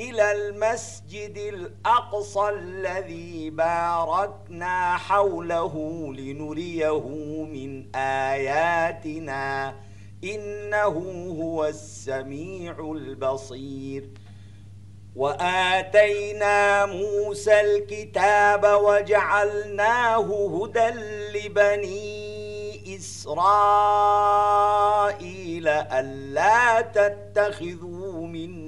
إلى المسجد الأقصى الذي باركنا حوله لنريه من آياتنا. إنه هو السميع البصير. وآتينا موسى الكتاب وجعلناه هدى لبني إسرائيل ألا تتخذوا من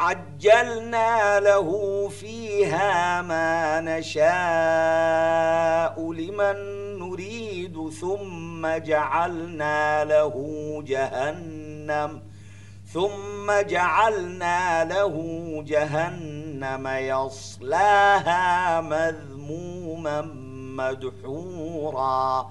عجلنا له فيها ما نشاء لمن نريد ثم جعلنا له جهنم ثم جعلنا له جهنم يصلاها مذموما مدحورا.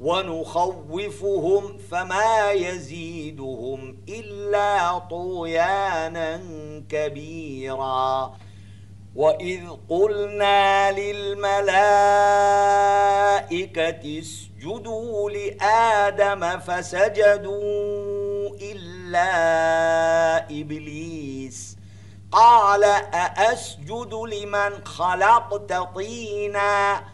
ونخوفهم فما يزيدهم إلا طغيانا كبيرا. وإذ قلنا للملائكة اسجدوا لآدم فسجدوا إلا إبليس. قال أأسجد لمن خلقت طيناً؟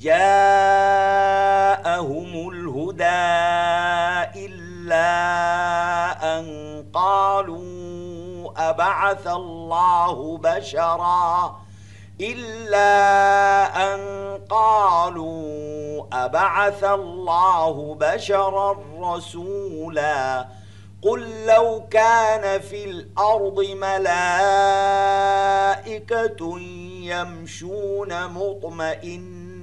جاءهم الهدى إلا أن قالوا أبعث الله بشرا إلا أن قالوا أبعث الله بشرا رسولا قل لو كان في الأرض ملائكة يمشون مطمئنين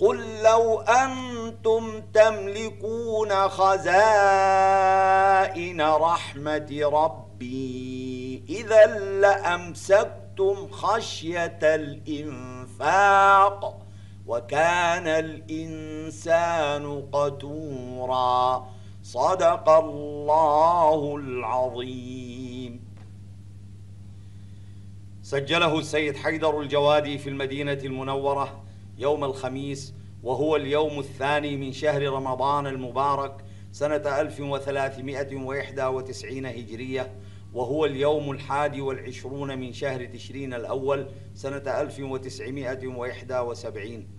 قل لو أنتم تملكون خزائن رحمة ربي إذا لأمسكتم خشية الإنفاق وكان الإنسان قتورا. صدق الله العظيم. سجله السيد حيدر الجوادي في المدينة المنورة يوم الخميس وهو اليوم الثاني من شهر رمضان المبارك سنة 1391 هجرية وهو اليوم الحادي والعشرون من شهر تشرين الأول سنة 1971